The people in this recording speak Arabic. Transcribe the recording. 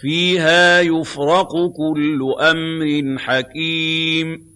فِيهَا يُفْرَقُ كُلُّ أَمْرٍ حَكِيمٍ.